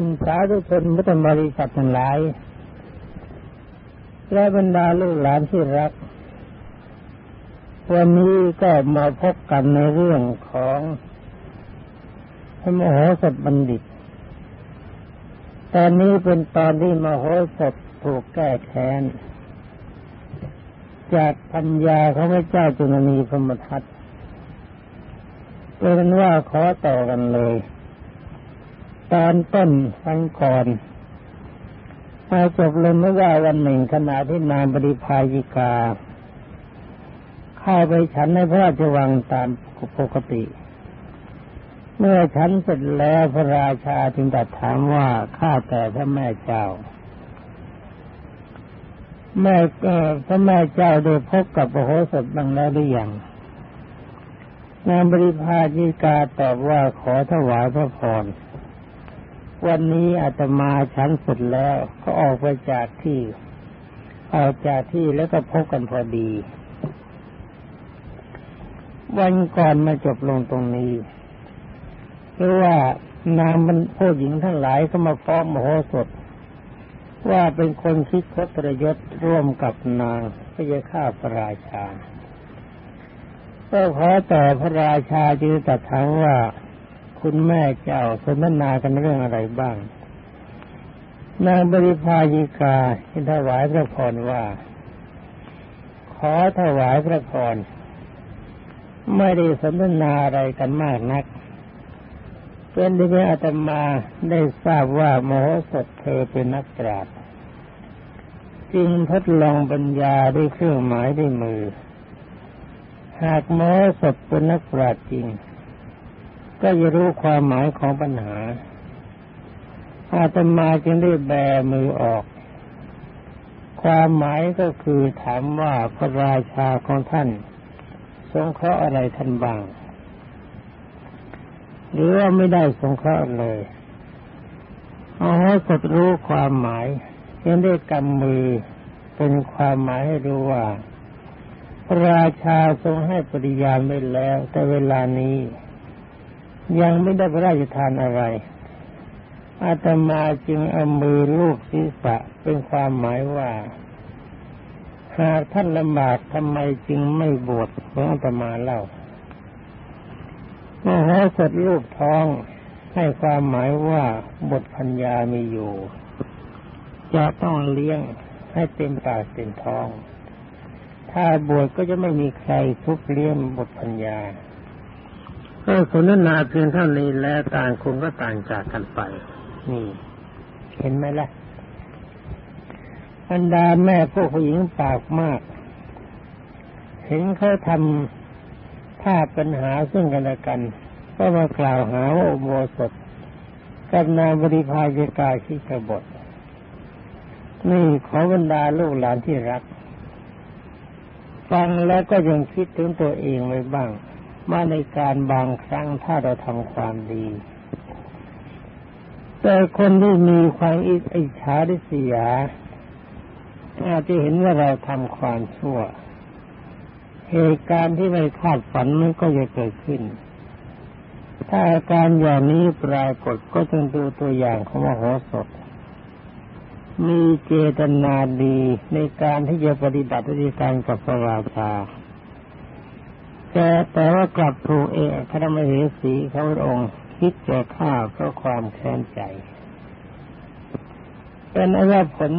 คุณสาธุชนพุทธบริษัททั้งหลาย และบรรดาลูกหลานที่รัก วันนี้ก็มาพบกันในเรื่องของพระมโหสถบัณฑิต ตอนนี้เป็นตอนที่มโหสถถูกแก้แค้น จากปัญญาของพระเจ้าจุลนีพมทัตเป็นว่าขอต่อกันเลย ตอนต้นฟังก่อนมาจบลงเมื่อว่าวันหนึ่งขณะที่นางบริพายิกา เข้าไปฉันในพระราชวังตามปกติ เมื่อฉันเสร็จแล้วพระราชาจึงตรัสถามว่าข้าแต่พระแม่เจ้า แม่พระแม่เจ้าได้พบกับพระโหสถบ้างแล้วหรือยังนางบริพายิกาตอบว่าขอถวายพระพร วันนี้อาตมาฉันเสร็จแล้วก็ออกไปจากที่ ออกจากที่แล้วก็พบกันพอดี วันก่อนมาจบลงตรงนี้เพราะว่านางมันผู้หญิงทั้งหลายก็มาฟ้องมโหสถ ว่าเป็นคนคิดคดประยศร่วมกับนางเพื่อฆ่าพระราชาก็ขอแต่พระราชาจึงตรัสถามว่า คุณแม่เจ้าสนทนากันเรื่องอะไรบ้าง นางบริพายิกาถวายพระพรว่า ขอถวายพระพรไม่ได้สนทนาอะไรกันมากนักเป็นที่อาตมาได้ทราบว่ามโหสถเธอเป็นนักปราชญ์จึงทดลองปัญญาด้วยเครื่องหมายด้วยมือ หากมโหสถเป็นนักปราชญ์จริง ก็จะรู้ความหมายของปัญหา อาตมาจึงได้แบมือออก ความหมายก็คือถามว่าพระราชาของท่าน สงเคราะห์อะไรท่านบ้าง หรือว่าไม่ได้สงเคราะห์เลยเอาให้กดรู้ความหมายยังได้กำมือเป็นความหมายให้รู้ว่า พระราชาทรงให้ปริญาณไว้แล้ว แต่เวลานี้ ยังไม่ได้พระราชทานอะไร อาตมาจึงเอามือลูกศีรษะเป็นความหมายว่า หากท่านลำบากทำไมจึงไม่บวชของอาตมาเล่าเมื่อหาสดลูกท้องให้ความหมายว่าบทพัญญามีอยู่ จะต้องเลี้ยงให้เต็มปากเต็มท้อง ถ้าบวชก็จะไม่มีใครทุบเลี้ยงบทพัญญา ก็สนทนาเพียงเท่านี้แล้วต่างคนก็ต่างจากกันไป นี่ เห็นไหมล่ะบรรดาแม่พวกผู้หญิงปากมาก เห็นเขาทำท่าปัญหาซึ่งกันและกัน ก็มากล่าวหาว่าโมสดกับนางบริพายกาชิกบทนี่ขอบรรดาลูกหลานที่รัก ฟังแล้วก็ยังคิดถึงตัวเองไว้บ้าง มาในการบางครั้งถ้าเราทำความดี แต่คนที่มีความอิจฉาริษยา อาจจะเห็นว่าเราทำความชั่ว เหตุการณ์ที่ไม่คาดฝันมันก็จะเกิดขึ้น ถ้าอาการอย่างนี้ปรากฏก็ต้องดูตัวอย่างของมโหสถมีเจตนาดีในการที่จะปฏิบัติวิธีการกับพระราชา แต่แต่ว่ากลับถูกเอกพระมเหสีเขาองค์คิดจะฆ่าเพราะความแค้นใจเป็นอว่าผล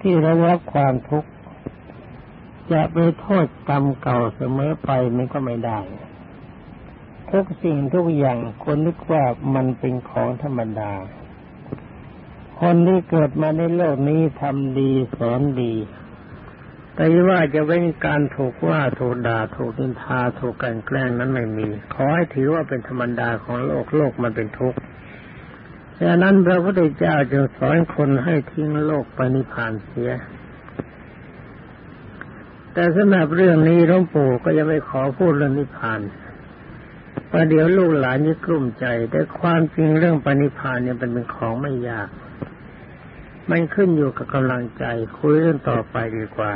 ที่รารับความทุกข์จะไปโทษกรรมเก่าเสมอไปมันก็ไม่ได้ ทุกสิ่งทุกอย่างคนนึกว่ามันเป็นของธรรมดา คนที่เกิดมาในโลกนี้ทำดีสอนดี แต่ว่าจะเว้นการถูกว่าถูกด่าถูกนินทาถูกกันแกล้งนั้นไม่มี ขอให้ถือว่าเป็นธรรมดาของโลกโลกมันเป็นทุกข์ดังนั้นพระพุทธเจ้าจึงสอนคนให้ทิ้งโลกไปนิพพานเสีย แต่สำหรับเรื่องนี้หลวงปู่ก็ยังไม่ขอพูดเรื่องนิพพานประเดี๋ยวลูกหลานยิ่กลุ้มใจ แต่ความจริงเรื่องปณิพานเนี่ยเป็นเป็นของไม่ยาก มันขึ้นอยู่กับกำลังใจคุยเรื่องต่อไปดีกว่า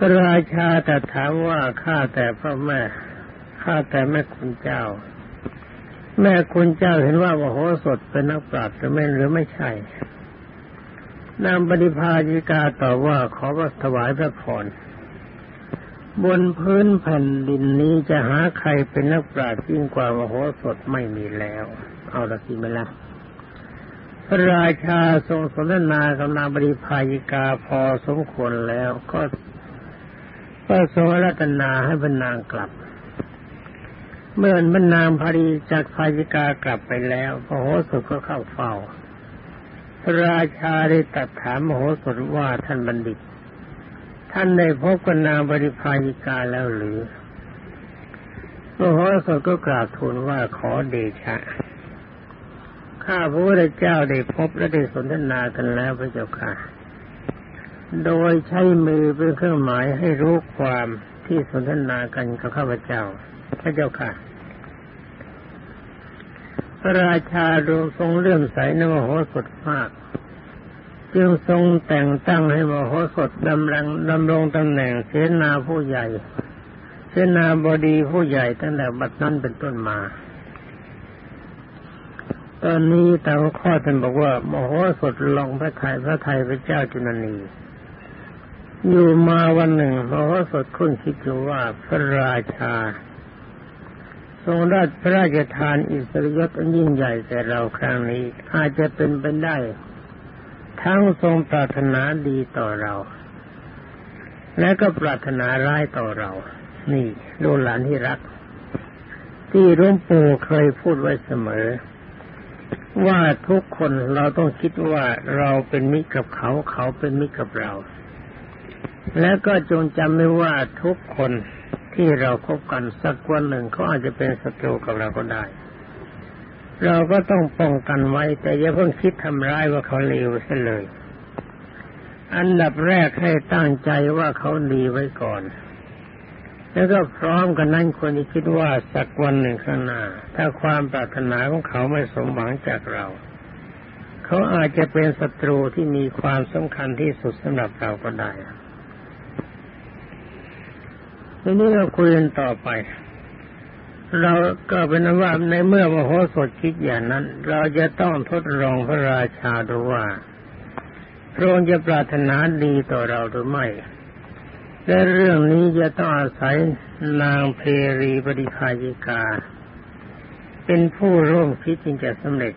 พระราชาแต่ถามว่าข้าแต่พระแม่ข้าแต่แม่คุณเจ้า แม่คุณเจ้าเห็นว่ามโหสถเป็นนักปราชญ์หรือไม่หรือไม่ใช่นางปฏิภาจิกาตอบว่าขอว่าถวายพระพรบนพื้นแผ่นดินนี้จะหาใครเป็นนักปราชญ์ยิ่งกว่ามโหสถไม่มีแล้ว เอาละสิไหมละพระราชาทรงสนทนากับนางบริพายิกาพอสมควรแล้วก็ ก็ทรงรัตนาให้บรรนางกลับ เมื่อบรรนางภารีจากพายิกากลับไปแล้วพระโหสถก็เข้าเฝ้าพระราชาได้ตัดถามมโหสถว่าท่านบัณฑิต ท่านได้พบกับนางบริพายิกาแล้วหรือมโหสถก็กราบทูลว่าขอเดชะ ข้าพระพุทธเจ้าได้พบและได้สนทนากันแล้วพระเจ้าค่ะ โดยใช้มือเป็นเครื่องหมายให้รู้ความที่สนทนากันกับข้าพเจ้า พระเจ้าค่ะ พระราชาดูทรงเลื่อมใสในมโหสถมาก จึงทรงแต่งตั้งให้มโหสถดำรงดำรงตำแหน่งเสนาผู้ใหญ่ เสนาบดีผู้ใหญ่ตั้งแต่บัดนั้นเป็นต้นมา ตอนนี้ตามข้อท่านบอกว่ามโหสถลองพระไทยพระไทยพระเจ้าจุนนี อยู่มาวันหนึ่งมโหสถคุ้นคิดอยู่ว่าพระราชา ทรงราชพระราชทานอิสริยศยิ่งใหญ่แต่เราครั้งนี้ อาจจะเป็นไปได้ ทั้งทรงปรารถนาดีต่อเรา และก็ปรารถนาร้ายต่อเรา นี่ลูกหลานที่รัก ที่หลวงปู่เคยพูดไว้เสมอ ว่าทุกคนเราต้องคิดว่าเราเป็นมิตรกับเขาเขาเป็นมิตรกับเรา และก็จงจำไว้ว่าทุกคนที่เราคบกันสักวันหนึ่งเขาอาจจะเป็นศัตรูกับเราก็ได้ เราก็ต้องป้องกันไว้ แต่อย่าเพิ่งคิดทำร้ายว่าเขาเลวซะเลย อันดับแรกให้ตั้งใจว่าเขาดีไว้ก่อน แล้วก็พร้อมกันนั้นคนที่คิดว่าสักวันหนึ่งข้างหน้า ถ้าความปรารถนาของเขาไม่สมหวังจากเรา เขาอาจจะเป็นศัตรูที่มีความสำคัญที่สุดสำหรับเราก็ได้ ทีนี้เราคุยกันต่อไป เราก็เป็นว่าในเมื่อมโหสถคิดอย่างนั้น เราจะต้องทดลองพระราชาดูว่าพระองค์จะปรารถนาดีต่อเราหรือไม่และเรื่องนี้จะต้องอาศัยนางเพรีปฏิภายิกา เป็นผู้ร่วมคิดจึงจะสำเร็จ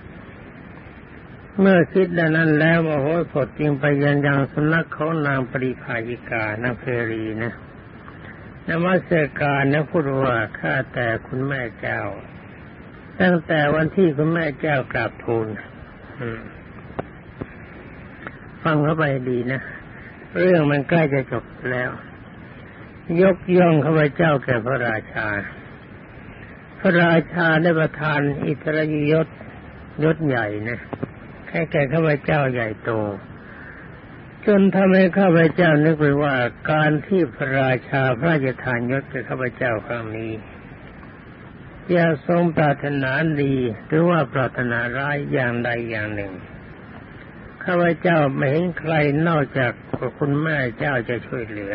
เมื่อคิดดังนั้นแล้วโอโหสดจึงไปยังยังสำนักของนางปริภายิกานางเพรีนะ นมัสการนะพูดว่าข้าแต่คุณแม่เจ้า ตั้งแต่วันที่คุณแม่เจ้ากราบทูลฟังเข้าไปดีนะ เรื่องมันใกล้จะจบแล้ว ยกย่องข้าพเจ้าแก่พระราชา พระราชาได้ประทานอิสริยศยศใหญ่นะแค่แก่ข้าพเจ้าใหญ่โต จนทำให้ข้าพเจ้านึกไปว่าการที่พระราชาพระราชทานยศแก่ข้าพเจ้าครั้งนี้จะทรงปรารถนาดีหรือว่าปรารถนาร้ายอย่างใดอย่างหนึ่งข้าพเจ้าไม่เห็นใครนอกจากคุณแม่เจ้าจะช่วยเหลือ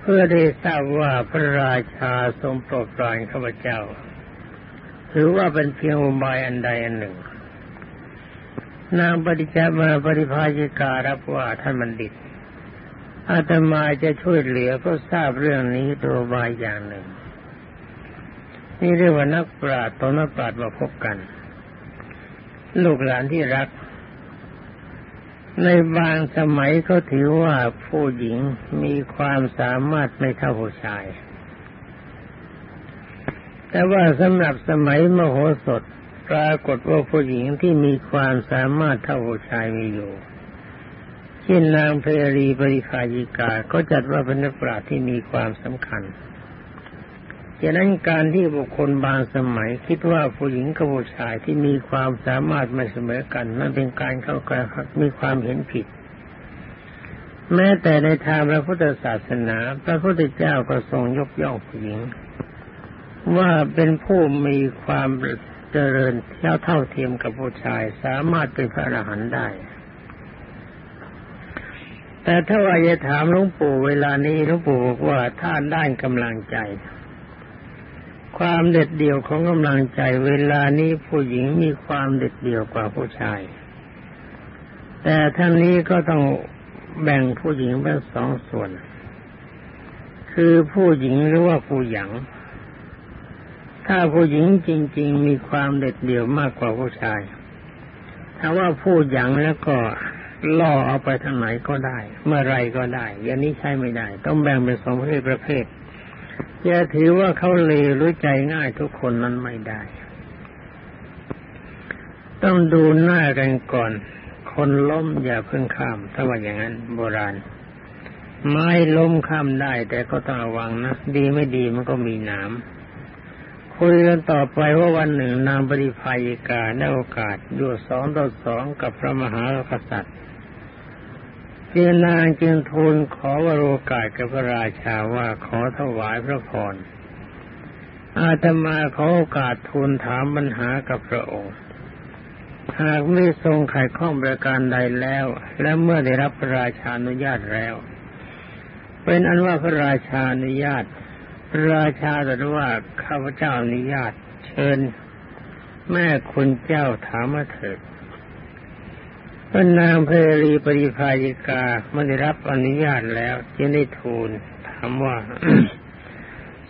เพื่อได้ทราบว่าพระราชาทรงโปรดปรานข้าพเจ้า ถือว่าเป็นเพียงอุบายอันใดอันหนึ่ง นางปฏิจามาปฏิภาจิการัว่าท่านบัณฑิต อาตมาจะช่วยเหลือก็ทราบเรื่องนี้ตัวบายอย่างหนึ่ง นี่เรียกว่านักปราชญ์ตนนักปราชญ์มาพบกัน ลูกหลานที่รัก ในบางสมัยเขาถือว่าผู้หญิงมีความสามารถไม่เท่าผู้ชาย แต่ว่าสำหรับสมัยมโหสถ รากฏว่าผู้หญิงที่มีความสามารถเท่าผู้ชายมีอยู่เช่นนางเพรีปริภายิกา ก็จัดว่าเป็นนักปราชญ์ที่มีความสำคัญฉะนั้นการที่บุคคลบางสมัยคิดว่าผู้หญิงกับผู้ชายที่มีความสามารถไม่เสมอกันนั่นเป็นการเข้าใจมีความเห็นผิด แม้แต่ในทางพระพุทธศาสนา พระพุทธเจ้าก็ทรงยกย่องผู้หญิง ว่าเป็นผู้มีความ เจริญเท่าเท่าเทียมกับผู้ชายสามารถเป็นพระอรหันต์ได้ แต่ถ้าว่าจะถามหลวงปู่เวลานี้หลวงปู่บอกว่าถ้าด้านกำลังใจ ความเด็ดเดี่ยวของกำลังใจ เวลานี้ผู้หญิงมีความเด็ดเดี่ยวกว่าผู้ชาย แต่ทั้งนี้ก็ต้องแบ่งผู้หญิงเป็นสองส่วน คือผู้หญิงหรือว่าผู้หญิง ถ้าผู้หญิงจริง ๆ มีความเด็ดเดี่ยวมากกว่าผู้ชาย ถ้าว่าผู้หญิงแล้วก็ล่อเอาไปทางไหนก็ได้ เมื่อไรก็ได้อย่างนี้ใช้ไม่ได้ ต้องแบ่งเป็นสองประเภทประเภทอย่าถือว่าเขาเลวรู้ใจง่ายทุกคนนั้นไม่ได้ ต้องดูหน้ากันก่อน คนล้มอย่าเพิ่งข้าม ถ้าว่าอย่างนั้น โบราณ ไม้ล้มข้ามได้ แต่ก็ต้องระวังนะ ดีไม่ดีมันก็มีหน้ำ คุยกันต่อไปว่าวันหนึ่งนางบริภายิกาได้โอกาสอยู่สองต่อสองกับพระมหากษัตริย์จึงนางจึงทูลขอวโรกาสกับพระราชาว่าขอถวายพระพรอาตมาขอโอกาสทูลถามปัญหากับพระองค์ หากไม่ทรงไขข้องประการใดแล้ว และเมื่อได้รับพระราชานุญาตแล้ว เป็นอันว่าพระราชาอนุญาต ระราชาตรัสว่าข้าพเจ้าอนุญาตเชิญ แม่คุณเจ้าถามมาเถิดพระนางเพรีปริภายิกาไม่ได้รับอนุญาตแล้วจึงได้ทูลถามว่า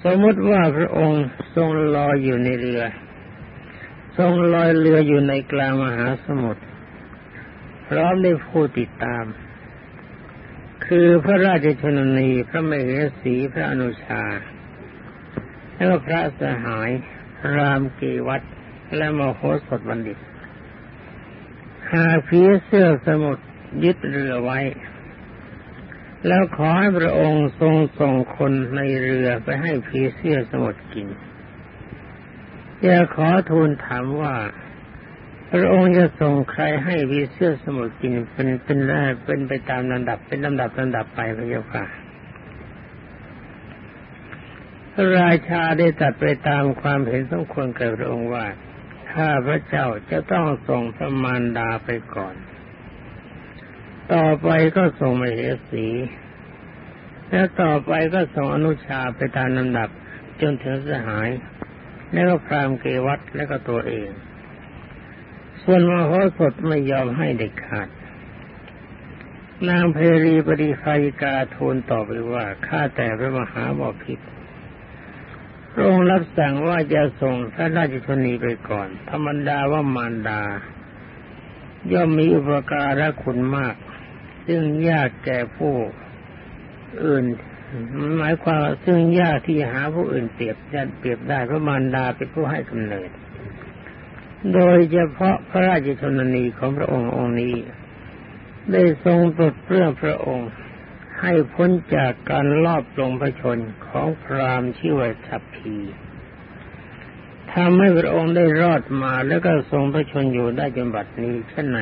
สมมติว่าพระองค์ทรงลอยอยู่ในเรือ ทรงลอยเรืออยู่ในกลางมหาสมุทรพร้อมได้ผู้ติดตาม คือพระราชชนนีพระมเหสีพระอนุชา แล้วพระสหาย รามเกวัตและมโหสถบัณฑิตหาผีเสื้อสมุทรยึดเรือไว้ แล้วขอให้พระองค์ทรงส่งคนในเรือไปให้ผีเสื้อสมุทรกินจะขอทูลถามว่า พระองค์จะส่งใครให้ผีเสื้อสมุทรกินเป็นเป็นแรกเป็นไปตามลำดับเป็นลำดับลำดับไปพระเจ้าค่ะ พระราชาได้ตัดไปตามความเห็นสมควรกับพระองค์ว่า ข้าพระเจ้าจะต้องส่งพระมารดาไปก่อน ต่อไปก็ส่งมเหสี แล้วต่อไปก็ส่งอนุชาไปตามลำดับจนถึงสหาย แล้วก็พรามเกวัตแล้วก็ตัวเอง ส่วนมโหสถไม่ยอมให้เด็กขาดนางเพรีปริภายกาทูลต่อไปว่า ข้าแต่พระมหาบพิตร พระองค์รับสั่งว่าจะส่งพระราชชนีไปก่อน ธรรมดาว่ามารดา ย่อมมีอุปการะคุณมาก ซึ่งยากแก่ผู้อื่น หมายความซึ่งยากที่หาผู้อื่นเปรียบจะเปรียบได้เพราะมารดาเป็นผู้ให้กำเนิด โดยเฉพาะพระราชชนนีของพระองค์องค์นี้ ได้ทรงปลดเปลื้องพระองค์ ให้พ้นจากการลอบลงพระชนของพรามชื่อว่าสัพพีทำให้พระองค์ได้รอดมาแล้วก็ทรงพระชนอยู่ได้จนบัดนี้เช่นไหน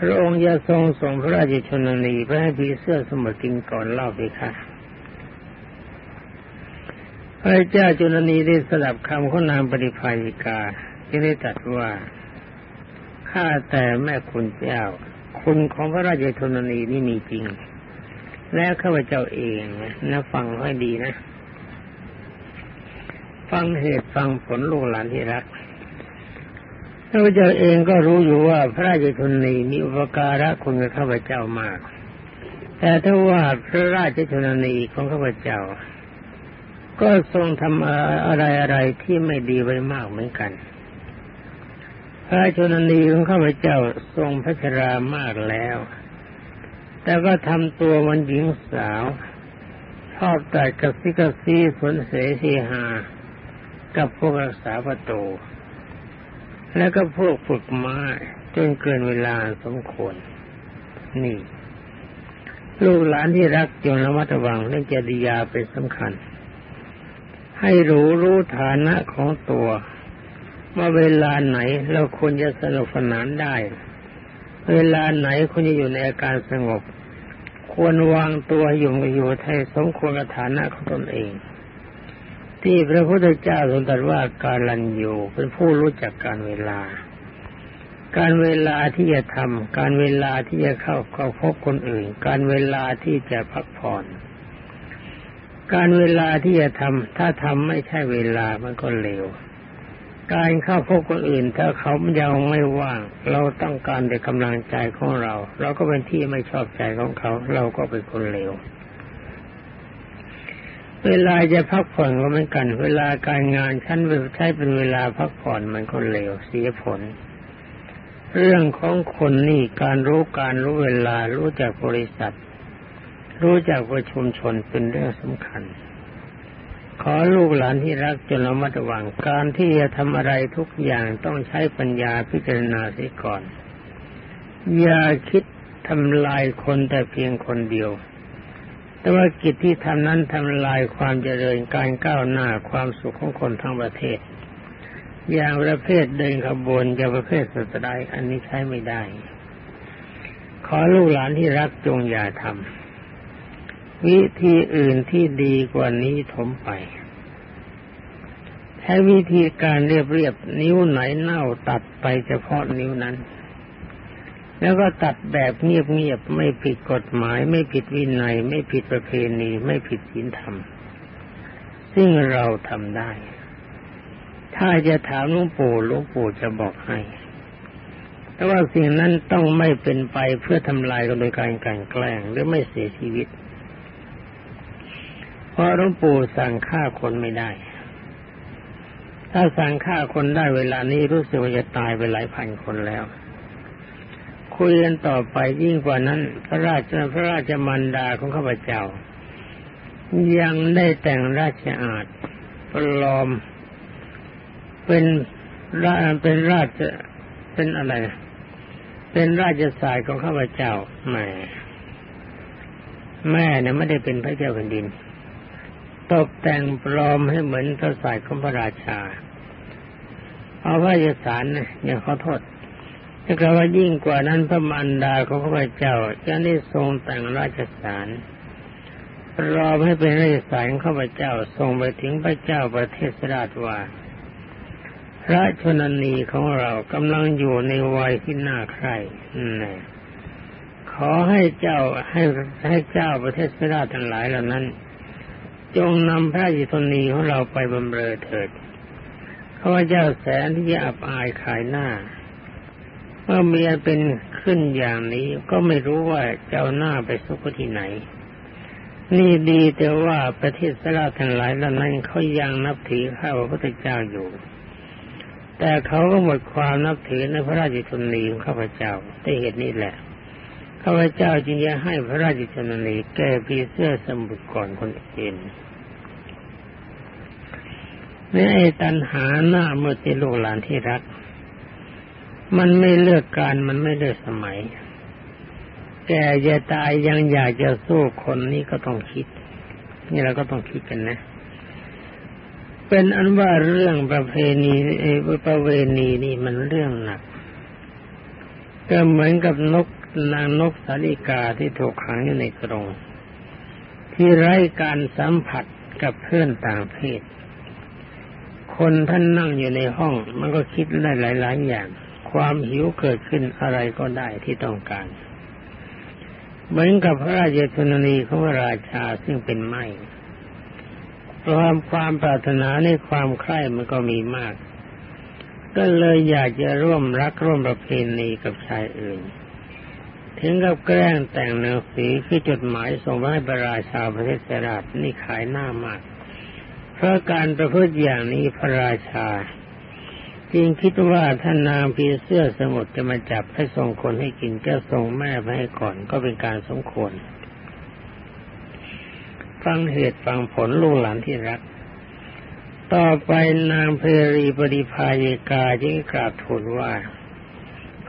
พระองค์จะทรงส่งพระราชชนนีไปให้พีเสื้อสมุทรกินก่อนเล่าไปค่ะพระเจ้าจุลนีได้สลับคำของนางปริภายิกาที่ได้ตรัสว่าข้าแต่แม่คุณเจ้า คุณของพระราชชนนีนี่มีจริง แล้วข้าพเจ้าเองนะฟังให้ดีนะ ฟังเหตุฟังผลลูกหลานที่รักข้าพเจ้าเองก็รู้อยู่ว่าพระราชชนนีมีอุปการะคุณกับข้าพเจ้ามาก แต่ถ้าว่าพระราชชนนีของข้าพเจ้า ก็ทรงทำอะไรอะไรที่ไม่ดีไว้มากเหมือนกัน พระชนนีของข้าพเจ้าทรงพระชรามากแล้ว แต่ก็ทำตัวมันหญิงสาว ชอบแต่กับซิกซีสนเสสีหา กับพวกรักษาประตู แล้วก็พวกฝึกม้าจนเกินเวลาสมควร นี่ ลูกหลานที่รักจงระมัดระวังเรื่องจริยาเป็นสำคัญ ให้รู้รู้ฐานะของตัวว่าเวลาไหนเราควรจะสนุกสนานได้ เวลาไหนคุณจะอยู่ในอาการสงบ ควรวางตัวอยู่อยู่ให้สมควรกับฐานะของตนเอง ที่พระพุทธเจ้าทรงตรัสว่าการลันอยู่เป็นผู้รู้จักการเวลา การเวลาที่จะทำการเวลาที่จะเข้าเข้าพบคนอื่น การเวลาที่จะพักผ่อน การเวลาที่จะทำถ้าทำไม่ใช่เวลามันก็เร็ว การเข้าพบคนอื่น ถ้าเขายังไม่ว่าง เราต้องการแต่กำลังใจของเรา เราก็เป็นที่ไม่ชอบใจของเขา เราก็เป็นคนเร็วเวลาจะพักผ่อนก็เหมือนกัน เวลาการงานฉันใช้เป็นเวลาพักผ่อนมันก็เร็วเสียผล เรื่องของคนนี่การรู้การรู้เวลารู้จากบริษัท รู้จักประชุมชนเป็นเรื่องสำคัญ ขอลูกหลานที่รักจนระมัดระวังการที่จะทำอะไรทุกอย่างต้องใช้ปัญญาพิจารณาเสียก่อน อย่าคิดทำลายคนแต่เพียงคนเดียว แต่ว่ากิจที่ทำนั้นทำลายความเจริญการก้าวหน้าความสุขของคนทั้งประเทศ อย่างประเภทเดินขบวนอย่างประเภทสัตว์ใดอันนี้ใช้ไม่ได้ ขอลูกหลานที่รักจงอย่าทำ วิธีอื่นที่ดีกว่านี้ถมไปใช้วิธีการเรียบเรียบนิ้วไหนเน่าตัดไปเฉพาะนิ้วนั้น แล้วก็ตัดแบบเงียบๆไม่ผิดกฎหมาย ไม่ผิดวินัย ไม่ผิดประเพณีไม่ผิดศีลธรรม ซึ่งเราทำได้ ถ้าจะถามหลวงปู่หลวงปู่จะบอกให้แต่ว่าสิ่งนั้นต้องไม่เป็นไปเพื่อทำลายกันโดยการกันแกล้งหรือไม่เสียชีวิต เพราะหลวงปู่สั่งฆ่าคนไม่ได้ ถ้าสั่งฆ่าคนได้เวลานี้รู้สึกว่าจะตายไปหลายพันคนแล้ว คุยกันต่อไปยิ่งกว่านั้น พระราชพระราชมันดาของข้าพเจ้า ยังได้แต่งราชอาณปลอม เป็นราเป็นราชเป็นอะไร เป็นราชสายของข้าพเจ้าแม่แม่เนี่ยไม่ได้เป็นพระเจ้าแผ่นดิน ตกแต่งปลอมให้เหมือนพระสายของพระราชา เอาพระยสารเนี่ยอย่าขอโทษถ้าเกิดว่ายิ่งกว่านั้นพระมารดาของพระเจ้าจะได้ทรงแต่งราชสารปลอมให้เป็นราชสารของข้าพเจ้าส่งไปถึงพระเจ้าประเทศสราชว่าพระชนนีของเรากำลังอยู่ในวัยที่น่าใคร่นขอให้เจ้าให้ให้เจ้าประเทศสราชทั้งหลายเหล่านั้น จงนำพระยิทนีของเราไปบำเรอเถิดข้าพเจ้าแสนที่จะอับอายขายหน้า เมื่อเมียเป็นขึ้นอย่างนี้ก็ไม่รู้ว่าจะเจ้าหน้าไปสุขที่ไหน นี่ดีแต่ว่าประเทศสลาทั้งหลายเหล่านั้นเขายังนับถือข้าพระพุทธเจ้าอยู่ แต่เขาก็หมดความนับถือในพระราชชนีของข้าพเจ้าได้เหตุนี้แหละ ข้าพเจ้าจึงจะให้พระราชชนีแก้ปีเสื้อสมุดก่อนคนอื่นนี่ไอ้ตัณหาหน้าเมื่อที่ลูกหลานที่รัก มันไม่เลือกการมันไม่เลือกสมัย แกจะตายยังอยากจะสู้คนนี่ก็ต้องคิด นี่เราก็ต้องคิดกันนะ เป็นอันว่าเรื่องประเพณีเอประเวณีนี่มันเรื่องหนัก ก็เหมือนกับนก นางนกสาลิกาที่ถูกขังอยู่ในกรงที่ไร้การสัมผัสกับเพื่อนต่างเพศ คนท่านนั่งอยู่ในห้องมันก็คิดได้หลาย ๆ อย่าง ความหิวเกิดขึ้นอะไรก็ได้ที่ต้องการ เหมือนกับพระราชชนนีของพระราชาซึ่งเป็นไม้ความความปรารถนาในความใคร่มันก็มีมาก ก็เลยอยากจะร่วมรักร่วมประเพณีกับชายอื่น ถึงกับแกล้งแต่งหนังสือคือจดหมายส่งไปให้พระราชาประเทศสราชนี่ขายหน้ามาก เพราะการประพฤติอย่างนี้พระราชาจึงคิดว่าท่านนางพีเสื้อสมุทรจะมาจับให้ส่งคนให้กินก็ส่งแม่ไปให้ก่อนก็เป็นการสมควรฟังเหตุฟังผลลูกหลานที่รัก ต่อไปนางเพรีปริภายกาจึงกราบทูลว่า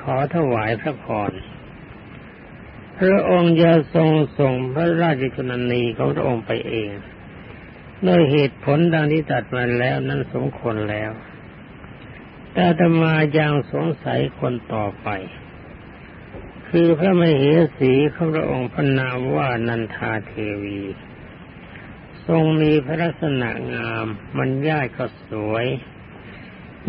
ขอถวายพระพร พระองค์จะทรงส่งพระราชกุณนีของพระองค์ไปเองด้วยเหตุผลดังที่ตัดมาแล้วนั้นสมควรแล้วแต่ธรรมายังสงสัยคนต่อไป คือพระมเหสีของพระองค์พนามว่านันทาเทวี ทรงมีพระลักษณะงามมันย่ายก็สวย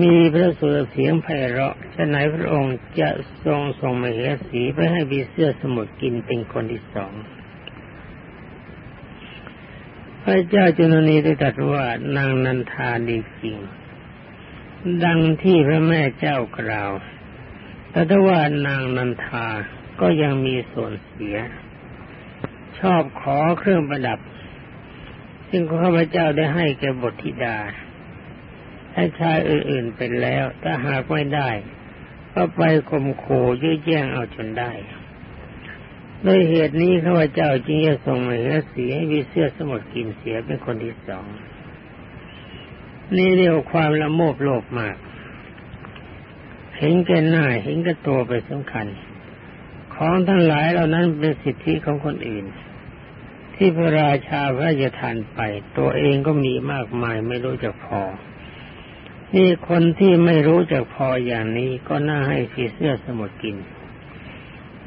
มีพระสุรเสียงไพเราะฉะไหนพระองค์จะทรงทรงมเหสีไปให้บีเสื้อสมุดกินเป็นคนที่สอง พระเจ้าจุลนีได้ตรัสว่านางนันทาดีจริง ดังที่พระแม่เจ้ากล่าว แต่ถ้าว่านางนันทาก็ยังมีส่วนเสีย ชอบขอเครื่องประดับ ซึ่งข้าพเจ้าได้ให้แก่บทธิดา ให้ชายอื่นๆเป็นแล้ว ถ้าหากไม่ได้ ก็ไปข่มขู่ยื้อแย่งเอาจนได้ด้วยเหตุนี้ข้าพเจ้าจึงจะส่งมเหสีให้วิเสื้อสมุดกินเสียเป็นคนที่สอง นี่เรียกความละโมบโลภมาก เห็นแก่หน้าเห็นแก่ตัวไปสำคัญ ของทั้งหลายเหล่านั้นเป็นสิทธิของคนอื่น ที่พระราชาพระราชทานไป ตัวเองก็มีมากมายไม่รู้จักพอ นี่คนที่ไม่รู้จักพออย่างนี้ก็น่าให้สีเสื้อสมุดกิน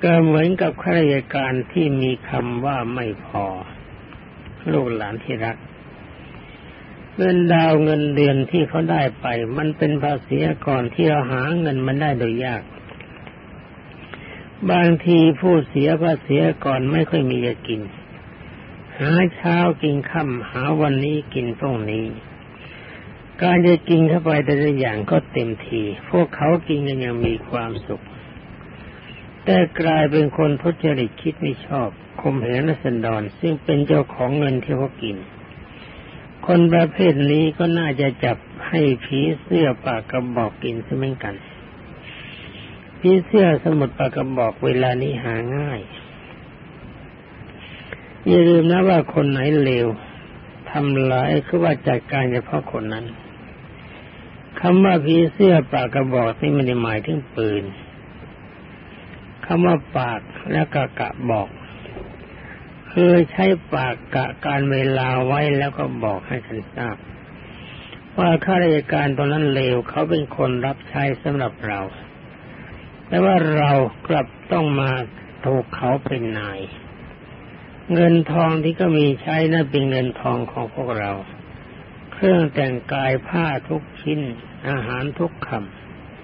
ก็เหมือนกับข้าราชการที่มีคำว่าไม่พอ ลูกหลานที่รักเงินดาวเงินเดือนที่เขาได้ไป มันเป็นภาษีก่อนที่เราหาเงินมันได้โดยยาก บางทีผู้เสียภาษีก่อนไม่ค่อยมีจะกิน หาเช้ากินค่ำหาวันนี้กินตรงนี้ การจะกินเข้าไปแต่ละอย่างก็เต็มที พวกเขากินกันยังมีความสุข แต่กลายเป็นคนทุจริตคิดไม่ชอบคมเหงและสันดอนซึ่งเป็นเจ้าของเงินที่เขากิน คนประเภทนี้ก็น่าจะจับให้ผีเสื้อปากกระบอกกินซะเหมือนกันผีเสื้อสมุดปากกระบอกเวลานี้หาง่ายอย่าลืมนะว่าคนไหนเลวทำลายคือว่าจัดการเฉพาะคนนั้น คำว่าผีเสื้อปากกระบอกนี่ไม่ได้หมายถึงปืนคำว่าปากและกะกะบอก คือใช้ปากกะการเวลาไว้แล้วก็บอกให้ท่านทราบว่าข้าราชการตอนนั้นเลวเขาเป็นคนรับใช้สำหรับเรา แต่ว่าเรากลับต้องมาถูกเขาเป็นนาย เงินทองที่ก็มีใช้นั่นเป็นเงินทองของพวกเรา เครื่องแต่งกายผ้าทุกชิ้น อาหารทุกค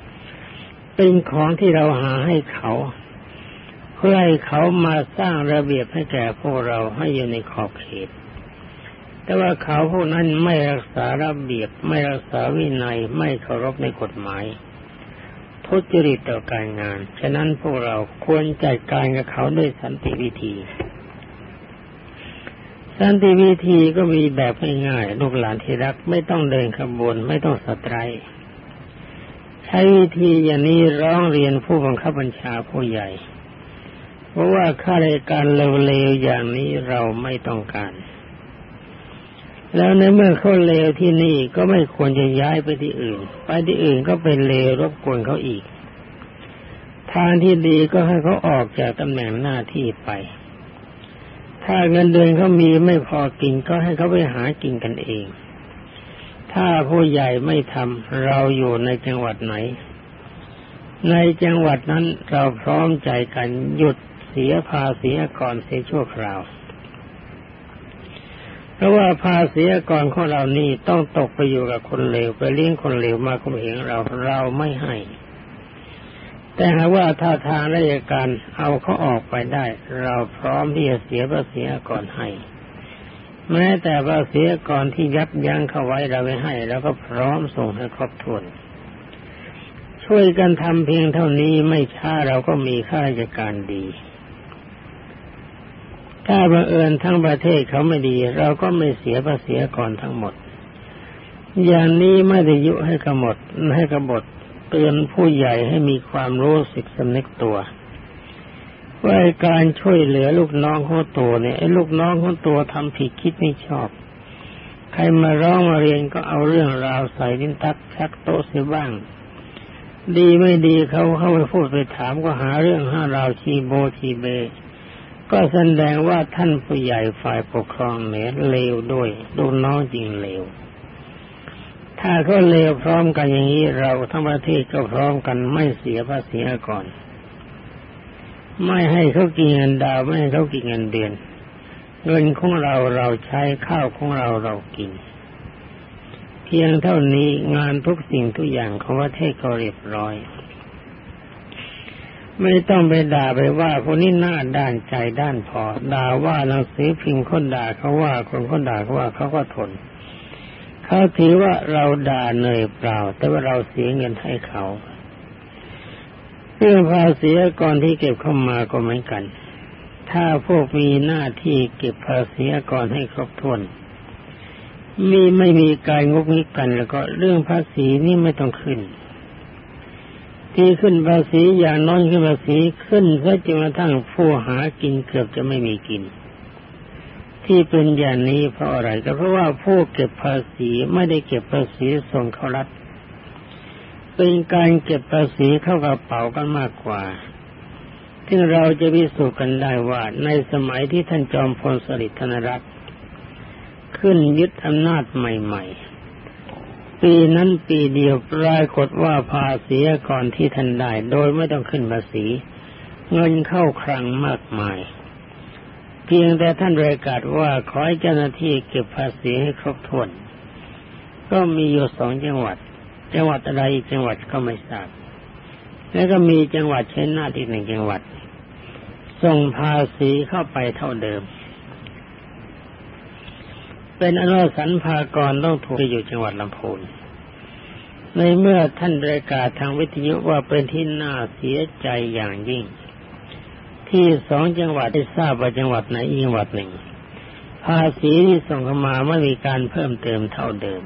ำเป็นของที่เราหาให้เขาเพื่อให้เขามาสร้างระเบียบให้แก่พวกเราให้อยู่ในขอบเขต แต่ว่าเขาพวกนั้นไม่รักษาระเบียบ ไม่รักษาวินัย ไม่เคารพในกฎหมาย ทุจริตต่อการงาน ฉะนั้นพวกเราควรจัดการกับเขาด้วยสันติวิธี สันติวิธีก็มีแบบง่ายๆลูกหลานที่รักไม่ต้องเดินขบวนไม่ต้องสตรายใช้วิธีอย่างนี้ร้องเรียนผู้บังคับบัญชาผู้ใหญ่ เพราะว่าข้าราชการเลวๆอย่างนี้เราไม่ต้องการ แล้วในเมื่อเขาเลวที่นี่ก็ไม่ควรจะย้ายไปที่อื่น ไปที่อื่นก็เป็นเลวรบกวนเขาอีก ทางที่ดีก็ให้เขาออกจากตำแหน่งหน้าที่ไป ถ้าเงินเดือนเขามีไม่พอกินก็ให้เขาไปหากินกันเอง ถ้าผู้ใหญ่ไม่ทำเราอยู่ในจังหวัดไหน ในจังหวัดนั้นเราพร้อมใจกันหยุดเสียภาษีก่อนเสียชั่วคราวเพราะว่าภาษีก่อนของเรานี่ต้องตกไปอยู่กับคนเลวไปเลี้ยงคนเลวมาคุมเหงเราเราไม่ให้ แต่หากว่าถ้าทางราชการเอาเขาออกไปได้ เราพร้อมที่จะเสียภาษีก่อนให้ แม้แต่ภาษีก่อนที่ยับยั้งเขาไว้เราไม่ให้ แล้วก็พร้อมส่งให้ครอบถ้วน ช่วยกันทำเพียงเท่านี้ไม่ช้าเราก็มีข้าราชการดี ถ้าบังเอิญทั้งประเทศเขาไม่ดี เราก็ไม่เสียภาษีก่อนทั้งหมด อย่างนี้ไม่ได้ยุให้กำหนดให้กบฏเตือนผู้ใหญ่ให้มีความรู้สึกสำนึกตัวว่าการช่วยเหลือลูกน้องของตัวเนี่ยไอ้ลูกน้องของตัวทำผิดคิดไม่ชอบ ใครมาร้องมาเรียนก็เอาเรื่องราวใส่ดินทักชักโต๊ะเสียบ้าง ดีไม่ดีเขาเข้าไปพูดไปถามก็หาเรื่องห้าราวชีโบชีเบ ก็แสดงว่าท่านผู้ใหญ่ฝ่ายปกครองเนี่ยเลวด้วยดูน้องจริงเลว ถ้าเขาเลวพร้อมกันอย่างนี้เราทั้งประเทศก็พร้อมกันไม่เสียภาษีก่อน ไม่ให้เขากินเงินดาวไม่ให้เขากินเงินเดือน เงินของเราเราใช้ข้าวของเราเรากิน เพียงเท่านี้งานทุกสิ่งทุกอย่างของประเทศก็เรียบร้อย ไม่ต้องไปด่าไปว่าพวกนี้หน้าด้านใจด้านพอด่าว่าหนังสือพิมพ์คนด่าเขาว่าคนคนด่าเขาว่าเขาก็ทน เขาถือว่าเราด่าเนยเปล่า แต่ว่าเราเสียเงินให้เขาเรื่องภาษีก่อนที่เก็บเข้ามาก็เหมือนกัน ถ้าพวกมีหน้าที่เก็บภาษีก่อนให้ครบถ้วนมีไม่มีการงกงิกกันแล้วก็เรื่องภาษีนี่ไม่ต้องขึ้น ที่ขึ้นภาษีอย่างน้อยขึ้นภาษีขึ้นซะจนกระทั่งผู้หากินเกือบจะไม่มีกิน ที่เป็นอย่างนี้เพราะอะไรก็เพราะว่าผู้เก็บภาษีไม่ได้เก็บภาษีส่งเข้ารัฐ เป็นการเก็บภาษีเข้ากระเป๋ากันมากกว่าซึ่งเราจะพิสูจน์กันได้ว่าในสมัยที่ท่านจอมพลสฤษดิ์ธนรัตน์ขึ้นยึดอำนาจใหม่ ๆ ปีนั้นปีเดียวปรากฏว่าภาษีก่อนที่ท่านได้ โดยไม่ต้องขึ้นภาษี เงินเข้าคลังมากมาย เพียงแต่ท่านประกาศว่าขอให้เจ้าหน้าที่เก็บภาษีให้ครบถ้วน ก็มีอยู่สองจังหวัด จังหวัดอะไรจังหวัดก็ไม่ทราบ แล้วก็มีจังหวัดเช่นนาอีกหนึ่งจังหวัด ส่งภาษีเข้าไปเท่าเดิม เป็นอนุสันพากรต้องถูกอยู่จังหวัดลำพูนในเมื่อท่านประกาศทางวิทยุว่าเป็นที่น่าเสียใจอย่างยิ่ง ที่สองจังหวัดได้ทราบว่าจังหวัดไหนอีกจังหวัดหนึ่ง ภาษีที่ส่งเข้ามาไม่มีการเพิ่มเติมเท่าเดิม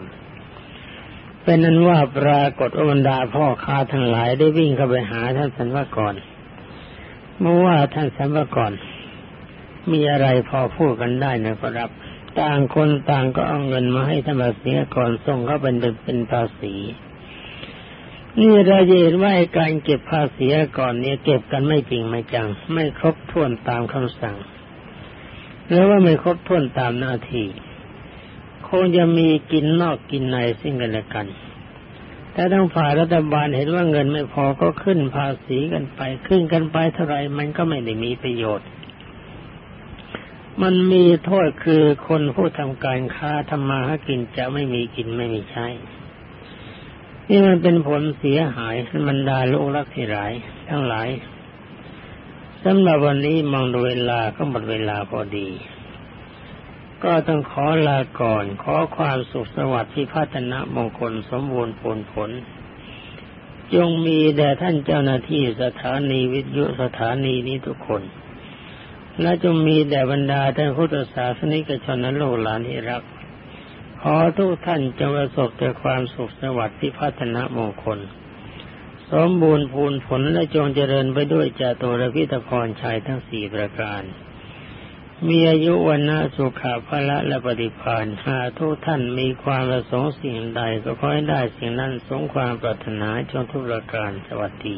เป็นนั้นว่าปรากฏว่าบรรดาพ่อค้าทั้งหลายได้วิ่งเข้าไปหาท่านสันวกรเมื่อว่าท่านสันวกรมีอะไรพอพูดกันได้นะครับ ต่างคนต่างก็เอาเงินมาให้ท่านภาษีก่อนส่งเข้าเป็นเป็นภาษี นี่เราเห็นว่าการเก็บภาษีก่อนเนี่ยเก็บกันไม่จริงไม่จัง ไม่ครบถ้วนตามคำสั่งหรือว่าไม่ครบถ้วนตามหน้าที่คงจะมีกินนอกกินในสิ่งกันและกัน แต่ทั้งฝ่ายรัฐบาลเห็นว่าเงินไม่พอก็ขึ้นภาษีกันไป ขึ้นกันไปเท่าไรมันก็ไม่ได้มีประโยชน์ มันมีโทษคือคนผู้ทำการค้าทำมาหากินจะไม่มีกินไม่มีใช้ นี่มันเป็นผลเสียหายมันดาลูกรักที่หลาย ทั้งหลายสำหรับวันนี้มองดูเวลาก็หมดเวลาพอดี ก็ต้องขอลาก่อน ขอความสุขสวัสดิ์ที่พัฒนามงคลสมบูรณ์ผลผล จงมีแด่ท่านเจ้าหน้าที่สถานีวิทยุสถานีนี้ทุกคน และจงมีแด่บรรดาท่านพุทธศาสนิกชนนั้นโลกหลานที่รัก ขอทุกท่านจงประสบแต่ความสุขสวัสดิ์ที่พัฒนามงคล สมบูรณ์พูนผลและจงเจริญไปด้วยจาตุรพิธพรชัยทั้งสี่ประการ มีอายุวันนะสุขาภละและปฏิภาณหาทุกท่านมีความประสงค์สิ่งใดก็ขอให้ได้สิ่งนั้นสงความปรารถนาจงทุกประการสวัสดี